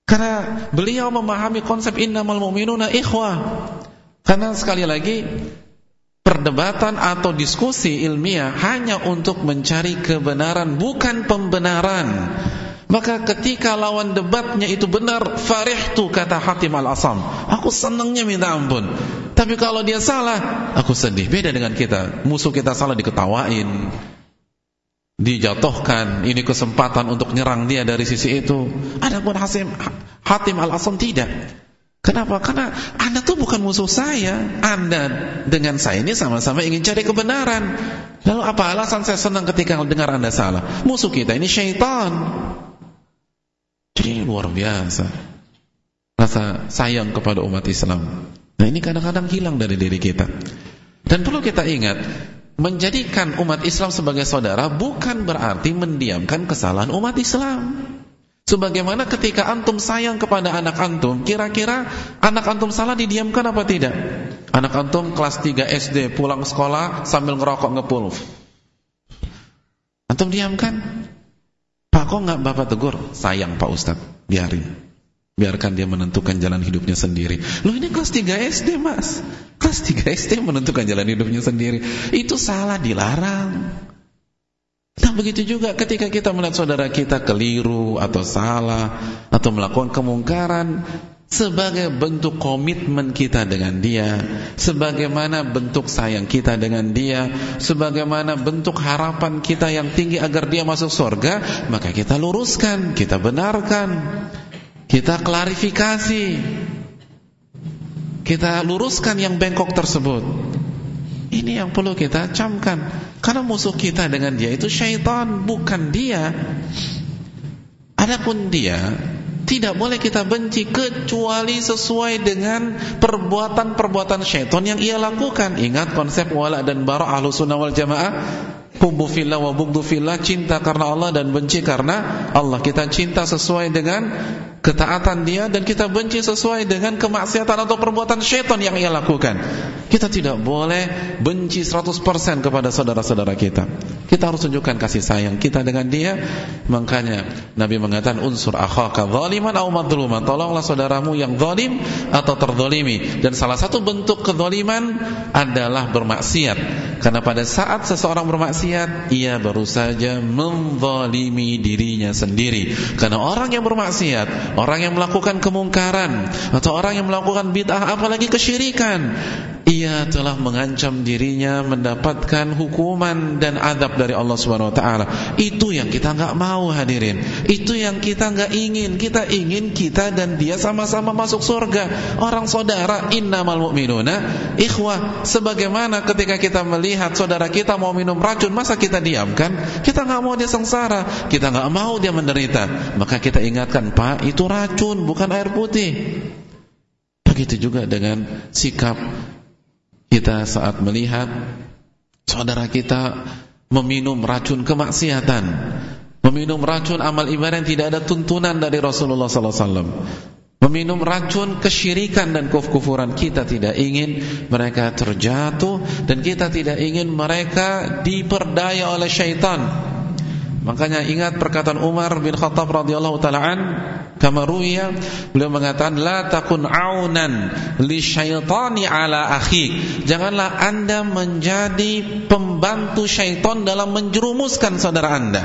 Speaker 1: Karena beliau memahami konsep innamal mu'minuna ikhwah. Karena sekali lagi perdebatan atau diskusi ilmiah hanya untuk mencari kebenaran bukan pembenaran. Maka ketika lawan debatnya itu benar, farihtu kata Hatim al-Asam. Aku senangnya minta ampun. Tapi kalau dia salah, aku sedih. Beda dengan kita. Musuh kita salah diketawain. Dijatuhkan. Ini kesempatan untuk nyerang dia dari sisi itu. Adapun Hatim, Hatim al-Asam tidak. Kenapa? Karena Anda tuh bukan musuh saya. Anda dengan saya ini sama-sama ingin cari kebenaran. Lalu apa alasan saya senang ketika dengar Anda salah? Musuh kita ini syaitan. Jadi luar biasa. Rasa sayang kepada umat Islam. Nah ini kadang-kadang hilang dari diri kita. Dan perlu kita ingat Menjadikan umat Islam sebagai saudara Bukan berarti mendiamkan kesalahan umat Islam. Sebagaimana ketika antum sayang kepada anak antum Kira-kira anak antum salah didiamkan apa tidak? Anak antum kelas 3 SD pulang sekolah sambil ngerokok ngepul Antum diamkan? Kok nggak bapak tegur? Sayang Pak Ustad, biarin. Biarkan dia menentukan jalan hidupnya sendiri. Loh ini kelas 3 SD mas. Kelas 3 SD menentukan jalan hidupnya sendiri. Itu salah, dilarang. Nah begitu juga ketika kita melihat saudara kita keliru atau salah atau melakukan kemungkaran sebagai bentuk komitmen kita dengan dia, sebagaimana bentuk sayang kita dengan dia, sebagaimana bentuk harapan kita yang tinggi agar dia masuk surga, maka kita luruskan, kita benarkan, kita klarifikasi, kita luruskan yang bengkok tersebut. Ini yang perlu kita camkan, karena musuh kita dengan dia itu syaitan, bukan dia. Adapun dia tidak boleh kita benci kecuali sesuai dengan perbuatan-perbuatan syaitan yang ia lakukan. Ingat konsep wala dan bara ahlu wal jamaah. hubbu fillah wa bughdhu fillah, cinta karena Allah dan benci karena Allah. Kita cinta sesuai dengan ketaatan dia dan kita benci sesuai dengan kemaksiatan atau perbuatan syaitan yang ia lakukan. Kita tidak boleh benci 100% kepada saudara-saudara kita. Kita harus tunjukkan kasih sayang kita dengan dia. Makanya Nabi mengatakan unsur akhaka zaliman aw madluman. Tolonglah saudaramu yang zalim atau terzalimi. Dan salah satu bentuk kezaliman adalah bermaksiat. Karena pada saat seseorang bermaksiat, ia baru saja menzalimi dirinya sendiri. Karena orang yang bermaksiat orang yang melakukan kemungkaran atau orang yang melakukan bid'ah apalagi kesyirikan ia telah mengancam dirinya mendapatkan hukuman dan adab dari Allah Subhanahu wa taala. Itu yang kita nggak mau hadirin. Itu yang kita nggak ingin. Kita ingin kita dan dia sama-sama masuk surga. Orang saudara innamal mu'minuna ikhwah. Sebagaimana ketika kita melihat saudara kita mau minum racun, masa kita diamkan? Kita nggak mau dia sengsara, kita nggak mau dia menderita. Maka kita ingatkan, "Pak, itu racun, bukan air putih." Begitu juga dengan sikap kita saat melihat saudara kita meminum racun kemaksiatan, meminum racun amal ibadah yang tidak ada tuntunan dari Rasulullah sallallahu alaihi wasallam. Meminum racun kesyirikan dan kekufuran kita tidak ingin mereka terjatuh dan kita tidak ingin mereka diperdaya oleh syaitan. Makanya ingat perkataan Umar bin Khattab radhiyallahu taala an kama ruwiya beliau mengatakan la takun aunan li syaitani ala akhik. Janganlah anda menjadi pembantu syaitan dalam menjerumuskan saudara anda.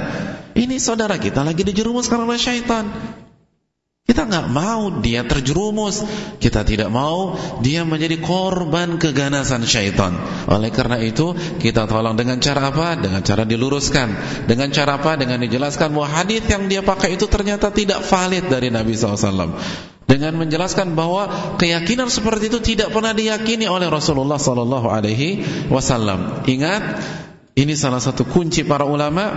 Speaker 1: Ini saudara kita lagi dijerumuskan oleh syaitan kita nggak mau dia terjerumus, kita tidak mau dia menjadi korban keganasan syaitan. Oleh karena itu, kita tolong dengan cara apa? Dengan cara diluruskan. Dengan cara apa? Dengan dijelaskan bahwa hadis yang dia pakai itu ternyata tidak valid dari Nabi SAW. Dengan menjelaskan bahwa keyakinan seperti itu tidak pernah diyakini oleh Rasulullah SAW. Ingat, ini salah satu kunci para ulama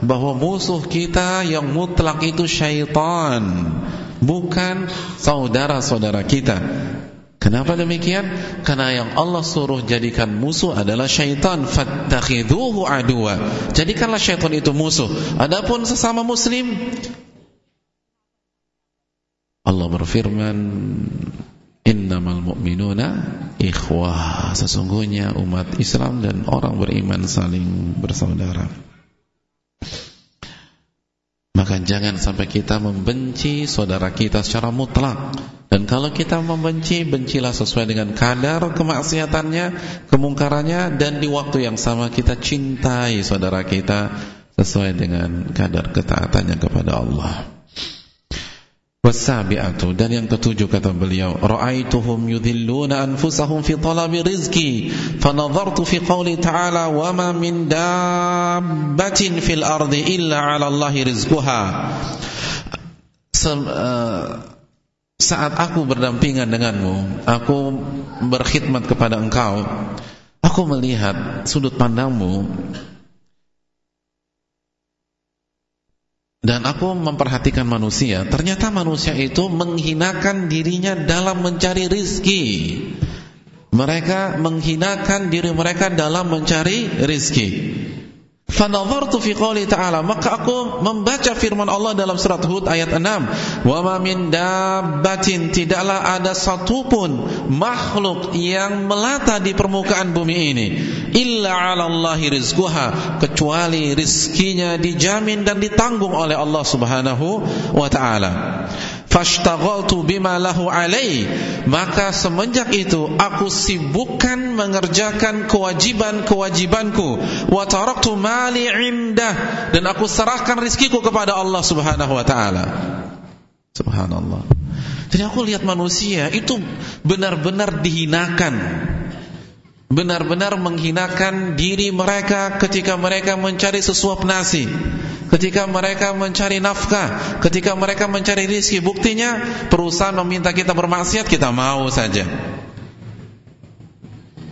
Speaker 1: bahwa musuh kita yang mutlak itu syaitan bukan saudara-saudara kita. Kenapa demikian? Karena yang Allah suruh jadikan musuh adalah syaitan. Fattakhidhuhu aduwa. Jadikanlah syaitan itu musuh. Adapun sesama muslim Allah berfirman Innamal mu'minuna ikhwah Sesungguhnya umat Islam dan orang beriman saling bersaudara maka jangan sampai kita membenci saudara kita secara mutlak. Dan kalau kita membenci, bencilah sesuai dengan kadar kemaksiatannya, kemungkarannya, dan di waktu yang sama kita cintai saudara kita sesuai dengan kadar ketaatannya kepada Allah. Wasabi'atu. Dan yang ketujuh kata beliau Ra'aituhum yudhilluna anfusahum fi talabi rizki Fanadhartu fi qawli ta'ala Wa ma min dabbatin fil ardi illa ala Allahi rizkuha uh, Saat aku berdampingan denganmu Aku berkhidmat kepada engkau Aku melihat sudut pandangmu Dan aku memperhatikan manusia Ternyata manusia itu menghinakan dirinya dalam mencari rizki. Mereka menghinakan diri mereka dalam mencari rizki Fanadhartu fi qouli ta'ala. Maka aku membaca firman Allah dalam surat Hud ayat 6 wa ma min dabbatin. Tidaklah ada satupun makhluk yang melata di permukaan bumi ini. Illa 'ala Allahi rizquha. Kecuali rizkinya dijamin dan ditanggung oleh Allah Subhanahu wa taala fashtaghaltu bima lahu alai maka semenjak itu aku sibukkan mengerjakan kewajiban-kewajibanku. Wa taraktu mali indah. Dan aku serahkan rizkiku kepada Allah Subhanahu wa taala. Subhanallah. Jadi aku lihat manusia itu benar-benar dihinakan benar-benar menghinakan diri mereka ketika mereka mencari sesuap nasi ketika mereka mencari nafkah ketika mereka mencari rizki buktinya perusahaan meminta kita bermaksiat kita mau saja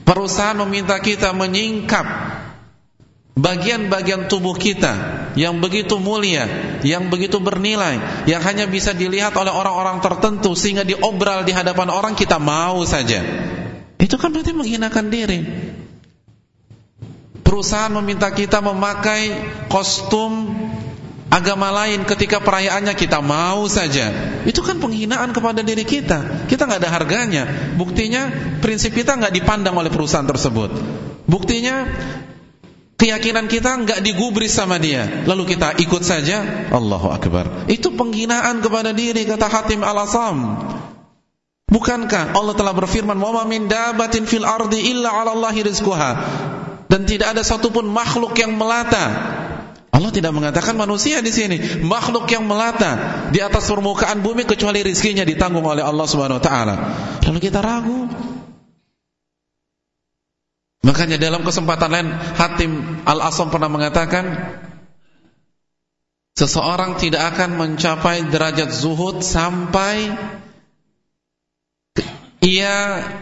Speaker 1: perusahaan meminta kita menyingkap bagian-bagian tubuh kita yang begitu mulia, yang begitu bernilai, yang hanya bisa dilihat oleh orang-orang tertentu sehingga diobral di hadapan orang kita mau saja. Itu kan berarti menghinakan diri. Perusahaan meminta kita memakai kostum agama lain ketika perayaannya kita mau saja. Itu kan penghinaan kepada diri kita. Kita nggak ada harganya. Buktinya prinsip kita nggak dipandang oleh perusahaan tersebut. Buktinya keyakinan kita nggak digubris sama dia. Lalu kita ikut saja. Allahu akbar. Itu penghinaan kepada diri kata Hatim Al-Asam. Bukankah Allah telah berfirman, "Wa min dabatin fil ardi illa 'ala Allahi rizquha." Dan tidak ada satupun makhluk yang melata. Allah tidak mengatakan manusia di sini, makhluk yang melata di atas permukaan bumi kecuali rizkinya ditanggung oleh Allah Subhanahu wa taala. Lalu kita ragu. Makanya dalam kesempatan lain Hatim Al-Asam pernah mengatakan seseorang tidak akan mencapai derajat zuhud sampai ia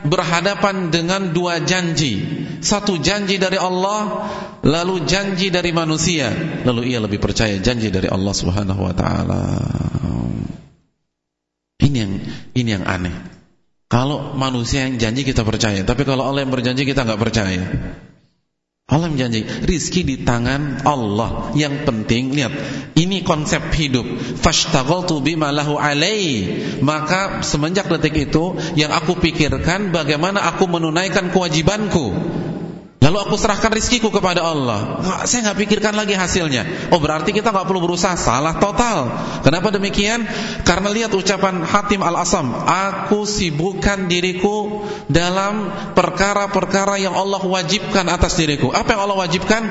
Speaker 1: berhadapan dengan dua janji. Satu janji dari Allah lalu janji dari manusia. Lalu ia lebih percaya janji dari Allah Subhanahu wa taala. Ini yang ini yang aneh. Kalau manusia yang janji kita percaya tapi kalau Allah yang berjanji kita nggak percaya Allah menjanji rizki di tangan Allah. Yang penting lihat, ini konsep hidup. Fashtaghaltu bima lahu alai. Maka semenjak detik itu yang aku pikirkan bagaimana aku menunaikan kewajibanku. Lalu aku serahkan rizkiku kepada Allah. Saya nggak pikirkan lagi hasilnya. Oh berarti kita nggak perlu berusaha. Salah total. Kenapa demikian? Karena lihat ucapan Hatim Al Asam. Aku sibukkan diriku dalam perkara-perkara yang Allah wajibkan atas diriku. Apa yang Allah wajibkan?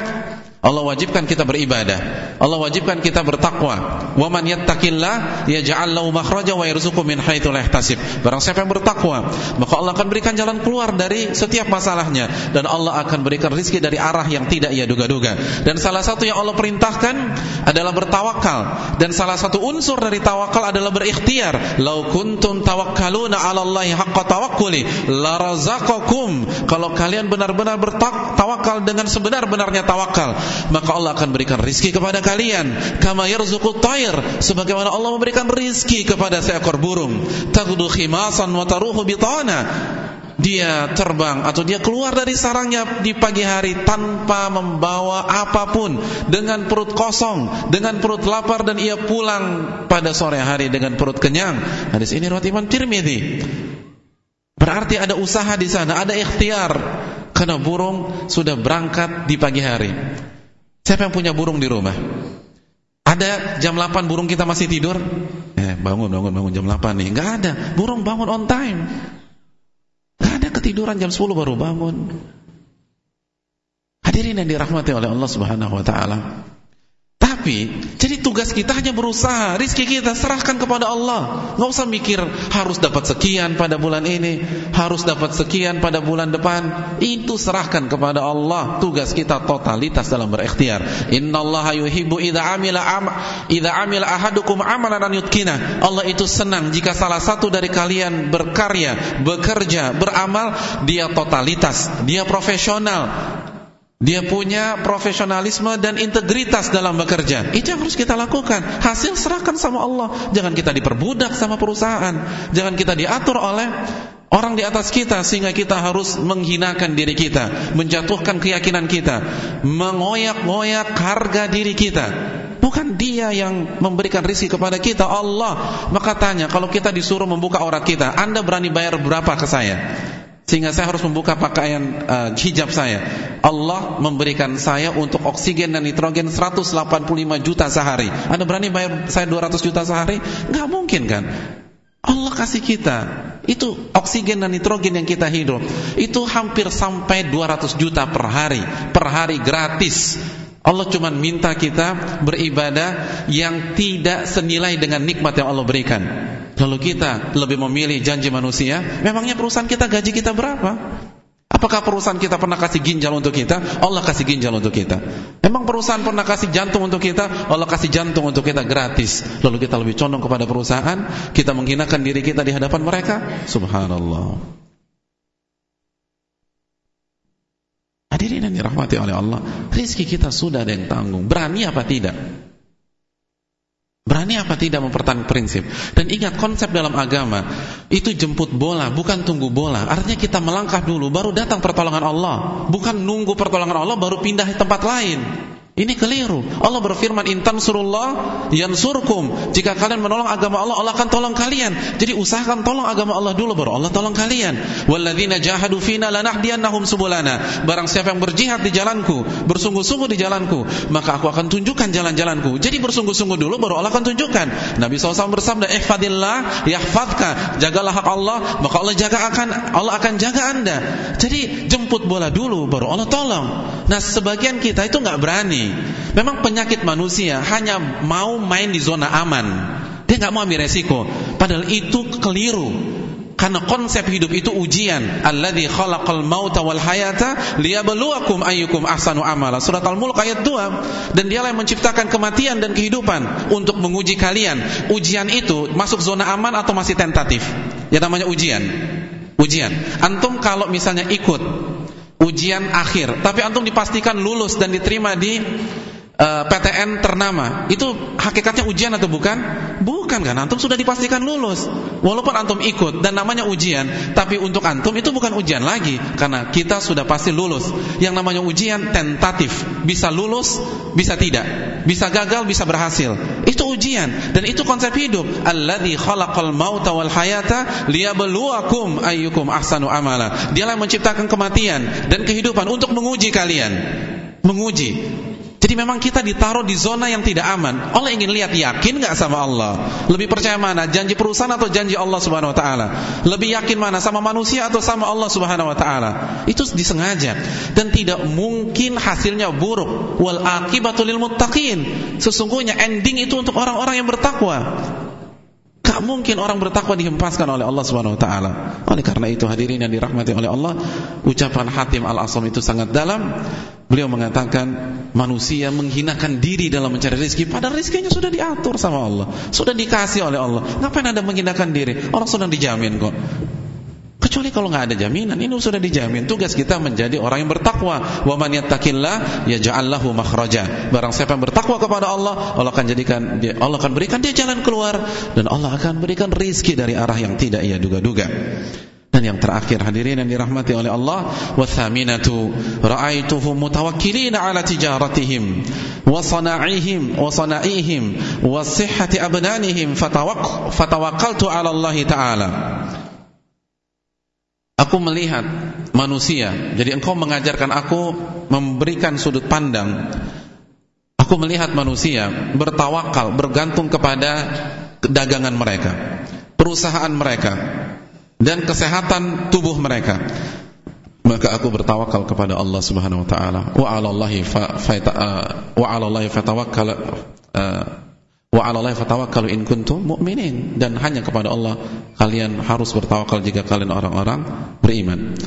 Speaker 1: Allah wajibkan kita beribadah. Allah wajibkan kita bertakwa. Wa man yattaqillah yaj'al lahu makhraja wa yarzuqhu min haitsu la yahtasib. Barang siapa yang bertakwa, maka Allah akan berikan jalan keluar dari setiap masalahnya dan Allah akan berikan rezeki dari arah yang tidak ia duga-duga. Dan salah satu yang Allah perintahkan adalah bertawakal dan salah satu unsur dari tawakal adalah berikhtiar. Lau kuntum tawakkaluna 'ala Allahi haqqa tawakkuli la razaqakum. Kalau kalian benar-benar bertawakal dengan sebenar-benarnya tawakal, maka Allah akan berikan rizki kepada kalian kama yarzuqut tayr sebagaimana Allah memberikan rizki kepada seekor burung taghdu khimasan wa taruhu bitana dia terbang atau dia keluar dari sarangnya di pagi hari tanpa membawa apa pun dengan perut kosong, dengan perut lapar dan ia pulang pada sore hari dengan perut kenyang. Hadis ini riwayat Imam Tirmizi. Berarti ada usaha di sana, ada ikhtiar karena burung sudah berangkat di pagi hari. Siapa yang punya burung di rumah? Ada jam 8 burung kita masih tidur? Eh, bangun, bangun, bangun jam 8 nih. Enggak ada. Burung bangun on time. Enggak ada ketiduran jam 10 baru bangun. Hadirin yang dirahmati oleh Allah Subhanahu wa taala. Tapi, jadi tugas kita hanya berusaha, rizki kita serahkan kepada Allah. Nggak usah mikir harus dapat sekian pada bulan ini, harus dapat sekian pada bulan depan. Itu serahkan kepada Allah. Tugas kita totalitas dalam berikhtiar. Allah yuhibbu idza amila am idza amila ahadukum amalan an yutkina. Allah itu senang jika salah satu dari kalian berkarya, bekerja, beramal, dia totalitas, dia profesional, dia punya profesionalisme dan integritas dalam bekerja. Itu yang harus kita lakukan. Hasil serahkan sama Allah. Jangan kita diperbudak sama perusahaan. Jangan kita diatur oleh orang di atas kita sehingga kita harus menghinakan diri kita, menjatuhkan keyakinan kita, mengoyak-ngoyak harga diri kita. Bukan dia yang memberikan rizki kepada kita, Allah. Maka tanya, kalau kita disuruh membuka aurat kita, Anda berani bayar berapa ke saya? Sehingga saya harus membuka pakaian uh, hijab saya. Allah memberikan saya untuk oksigen dan nitrogen 185 juta sehari. Anda berani bayar saya 200 juta sehari? Enggak mungkin kan? Allah kasih kita itu oksigen dan nitrogen yang kita hidup itu hampir sampai 200 juta per hari per hari gratis Allah cuma minta kita beribadah yang tidak senilai dengan nikmat yang Allah berikan Lalu kita lebih memilih janji manusia Memangnya perusahaan kita gaji kita berapa? Apakah perusahaan kita pernah kasih ginjal untuk kita? Allah kasih ginjal untuk kita Memang perusahaan pernah kasih jantung untuk kita? Allah kasih jantung untuk kita gratis Lalu kita lebih condong kepada perusahaan Kita menghinakan diri kita di hadapan mereka Subhanallah Hadirin yang dirahmati oleh Allah Rizki kita sudah ada yang tanggung Berani apa tidak? Berani apa tidak mempertahankan prinsip? Dan ingat konsep dalam agama itu jemput bola, bukan tunggu bola. Artinya kita melangkah dulu, baru datang pertolongan Allah. Bukan nunggu pertolongan Allah, baru pindah tempat lain. Ini keliru. Allah berfirman, "Intan surullah yansurkum." Jika kalian menolong agama Allah, Allah akan tolong kalian. Jadi usahakan tolong agama Allah dulu baru Allah tolong kalian. Walladzina jahadu fina lanahdiyannahum subulana. Barang siapa yang berjihad di jalanku, bersungguh-sungguh di jalanku, maka aku akan tunjukkan jalan-jalanku. Jadi bersungguh-sungguh dulu baru Allah akan tunjukkan. Nabi SAW bersabda, "Ihfadillah yahfadka." Jagalah hak Allah, maka Allah jaga akan Allah akan jaga Anda. Jadi jemput bola dulu baru Allah tolong. Nah, sebagian kita itu nggak berani. Memang penyakit manusia hanya mau main di zona aman. Dia nggak mau ambil resiko. Padahal itu keliru. Karena konsep hidup itu ujian. Alladzi khalaqal mauta wal hayata liyabluwakum ayyukum ahsanu amala. Surat Al-Mulk ayat 2. Dan dialah yang menciptakan kematian dan kehidupan untuk menguji kalian. Ujian itu masuk zona aman atau masih tentatif? Ya namanya ujian. Ujian. Antum kalau misalnya ikut ujian akhir, tapi antum dipastikan lulus dan diterima di uh, PTN ternama. Itu hakikatnya ujian atau bukan? Bukan kan? Antum sudah dipastikan lulus. Walaupun antum ikut dan namanya ujian, tapi untuk antum itu bukan ujian lagi karena kita sudah pasti lulus. Yang namanya ujian tentatif, bisa lulus, bisa tidak, bisa gagal, bisa berhasil. Itu ujian dan itu konsep hidup. Alladzi khalaqal mauta wal hayata liyabluwakum ayyukum ahsanu amala. Dialah menciptakan kematian dan kehidupan untuk menguji kalian. Menguji jadi memang kita ditaruh di zona yang tidak aman. Allah ingin lihat yakin nggak sama Allah? Lebih percaya mana? Janji perusahaan atau janji Allah Subhanahu wa taala? Lebih yakin mana? Sama manusia atau sama Allah Subhanahu wa taala? Itu disengaja dan tidak mungkin hasilnya buruk. Wal akibatu lil muttaqin. Sesungguhnya ending itu untuk orang-orang yang bertakwa. Gak mungkin orang bertakwa dihempaskan oleh Allah Subhanahu wa taala. Oleh karena itu hadirin yang dirahmati oleh Allah, ucapan Hatim Al-Asam itu sangat dalam. Beliau mengatakan manusia menghinakan diri dalam mencari rezeki padahal rezekinya sudah diatur sama Allah, sudah dikasih oleh Allah. Ngapain Anda menghinakan diri? Orang sudah dijamin kok. Kecuali kalau nggak ada jaminan, ini sudah dijamin. Tugas kita menjadi orang yang bertakwa. Wa man yattaqillah yaj'al lahu makhraja. Barang siapa yang bertakwa kepada Allah, Allah akan jadikan dia Allah akan berikan dia jalan keluar dan Allah akan berikan rizki dari arah yang tidak ia duga-duga. Dan yang terakhir hadirin yang dirahmati oleh Allah, wathaminatu ra'aituhum mutawakkilina ala tijaratihim wa sana'ihim wa sana'ihim wa sihhati abdanihim fatawakkaltu ala Allah taala. Aku melihat manusia Jadi engkau mengajarkan aku Memberikan sudut pandang Aku melihat manusia Bertawakal, bergantung kepada Dagangan mereka Perusahaan mereka Dan kesehatan tubuh mereka Maka aku bertawakal kepada Allah subhanahu wa ta'ala Wa alallahi fa, fa, uh, Wa alallahi fatawakkal uh, Wa 'alallahi fatawakkalu in kuntum mu'minin dan hanya kepada Allah kalian harus bertawakal jika kalian orang-orang beriman.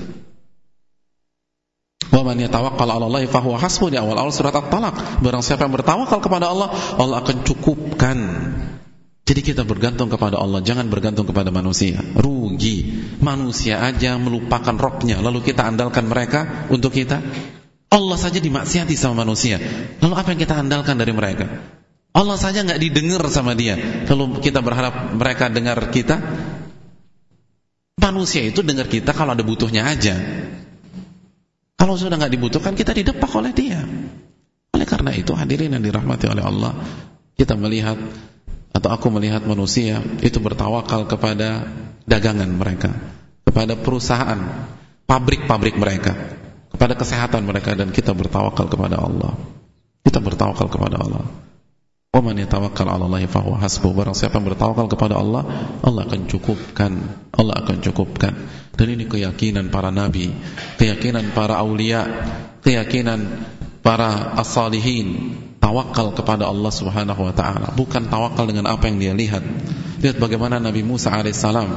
Speaker 1: Wa man yatawakkal 'ala Allah fa huwa hasbuh di awal-awal surat At-Talaq. Barang siapa yang bertawakal kepada Allah, Allah akan cukupkan. Jadi kita bergantung kepada Allah, jangan bergantung kepada manusia. Rugi. Manusia aja melupakan rohnya, lalu kita andalkan mereka untuk kita. Allah saja dimaksiati sama manusia. Lalu apa yang kita andalkan dari mereka? Allah saja nggak didengar sama dia. Kalau kita berharap mereka dengar kita, manusia itu dengar kita kalau ada butuhnya aja. Kalau sudah nggak dibutuhkan, kita didepak oleh dia. Oleh karena itu hadirin yang dirahmati oleh Allah, kita melihat atau aku melihat manusia itu bertawakal kepada dagangan mereka, kepada perusahaan, pabrik-pabrik mereka, kepada kesehatan mereka dan kita bertawakal kepada Allah. Kita bertawakal kepada Allah. Waman yatawakkal 'ala Allah fahuwa hasbuh. Barang siapa yang bertawakal kepada Allah, Allah akan cukupkan. Allah akan cukupkan. Dan ini keyakinan para nabi, keyakinan para aulia, keyakinan para as-salihin. Tawakal kepada Allah Subhanahu wa taala, bukan tawakal dengan apa yang dia lihat. Lihat bagaimana Nabi Musa alaihissalam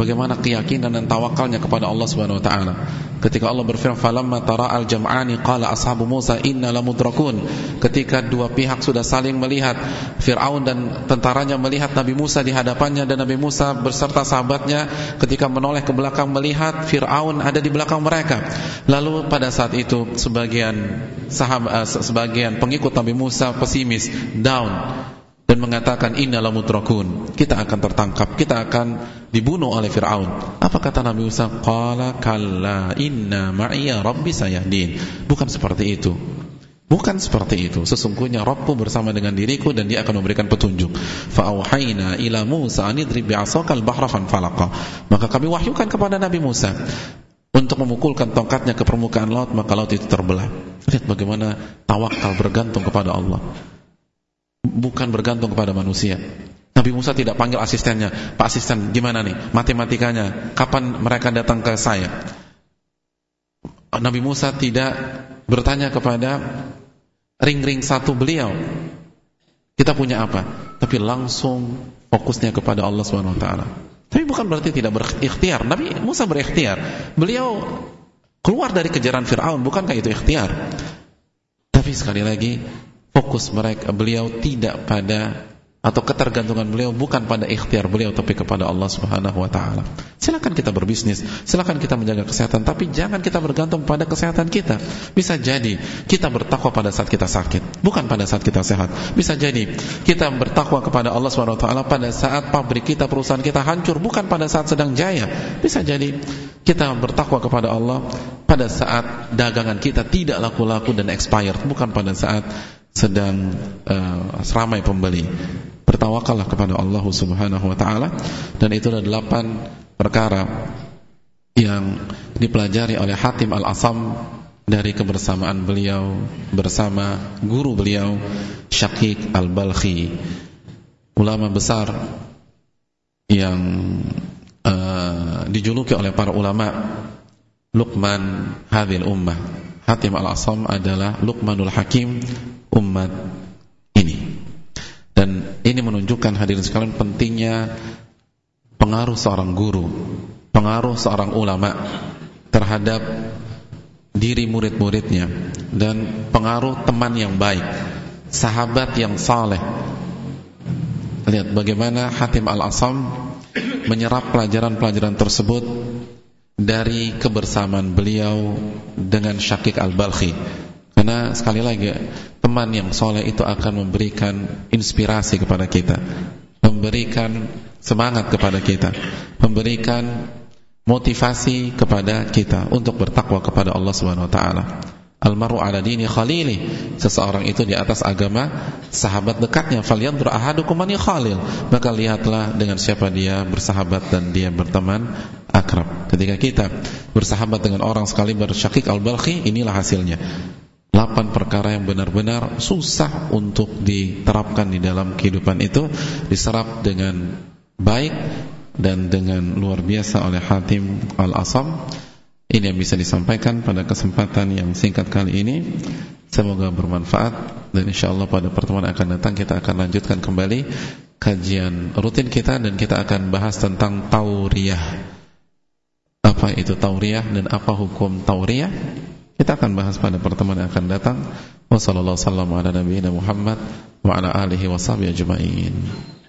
Speaker 1: bagaimana keyakinan dan tawakalnya kepada Allah Subhanahu wa taala. Ketika Allah berfirman, "Falamma tara al-jam'ani qala ashabu Musa inna lamudrakun." Ketika dua pihak sudah saling melihat, Firaun dan tentaranya melihat Nabi Musa di hadapannya dan Nabi Musa beserta sahabatnya ketika menoleh ke belakang melihat Firaun ada di belakang mereka. Lalu pada saat itu sebagian sahabat eh, sebagian pengikut Nabi Musa pesimis, down mengatakan inna lamutrakun kita akan tertangkap kita akan dibunuh oleh Firaun apa kata Nabi Musa qala kalla inna ma'iya rabbi sayahdin bukan seperti itu Bukan seperti itu. Sesungguhnya Rabbmu bersama dengan diriku dan dia akan memberikan petunjuk. Fa'auhayna ila Musa an idrib bi'asaka al-bahra fanfalaqa. Maka kami wahyukan kepada Nabi Musa untuk memukulkan tongkatnya ke permukaan laut maka laut itu terbelah. Lihat bagaimana tawakal bergantung kepada Allah. Bukan bergantung kepada manusia. Nabi Musa tidak panggil asistennya, Pak asisten gimana nih matematikanya? Kapan mereka datang ke saya? Nabi Musa tidak bertanya kepada ring-ring satu beliau kita punya apa tapi langsung fokusnya kepada Allah Subhanahu wa taala tapi bukan berarti tidak berikhtiar Nabi Musa berikhtiar beliau keluar dari kejaran Firaun bukankah itu ikhtiar tapi sekali lagi fokus mereka beliau tidak pada atau ketergantungan beliau bukan pada ikhtiar beliau tapi kepada Allah Subhanahu wa taala. Silakan kita berbisnis, silakan kita menjaga kesehatan tapi jangan kita bergantung pada kesehatan kita. Bisa jadi kita bertakwa pada saat kita sakit, bukan pada saat kita sehat. Bisa jadi kita bertakwa kepada Allah Subhanahu wa taala pada saat pabrik kita, perusahaan kita hancur, bukan pada saat sedang jaya. Bisa jadi kita bertakwa kepada Allah pada saat dagangan kita tidak laku-laku dan expired, bukan pada saat sedang uh, seramai pembeli. Bertawakallah kepada Allah Subhanahu wa taala. Dan itu adalah delapan perkara yang dipelajari oleh Hatim Al-Asam dari kebersamaan beliau bersama guru beliau Syakik Al-Balkhi. Ulama besar yang uh, dijuluki oleh para ulama Luqman hadhil ummah. Hatim Al-Asam adalah Luqmanul Hakim umat ini. Dan ini menunjukkan hadirin sekalian pentingnya pengaruh seorang guru, pengaruh seorang ulama terhadap diri murid-muridnya dan pengaruh teman yang baik, sahabat yang saleh. Lihat bagaimana Hatim Al-Asam menyerap pelajaran-pelajaran tersebut dari kebersamaan beliau dengan Syakik Al-Balkhi karena sekali lagi teman yang soleh itu akan memberikan inspirasi kepada kita, memberikan semangat kepada kita, memberikan motivasi kepada kita untuk bertakwa kepada Allah Subhanahu wa taala. Almaru ala dini khalili. Seseorang itu di atas agama sahabat dekatnya. Khalil. Maka lihatlah dengan siapa dia bersahabat dan dia berteman akrab. Ketika kita bersahabat dengan orang sekali bersyakik al-balkhi, inilah hasilnya. 8 perkara yang benar-benar susah untuk diterapkan di dalam kehidupan itu diserap dengan baik dan dengan luar biasa oleh Hatim Al-Asam. Ini yang bisa disampaikan pada kesempatan yang singkat kali ini. Semoga bermanfaat dan insyaAllah pada pertemuan akan datang kita akan lanjutkan kembali kajian rutin kita dan kita akan bahas tentang tauriyah. Apa itu tauriyah dan apa hukum tauriyah kita akan bahas pada pertemuan yang akan datang. Wassalamualaikum warahmatullahi wabarakatuh.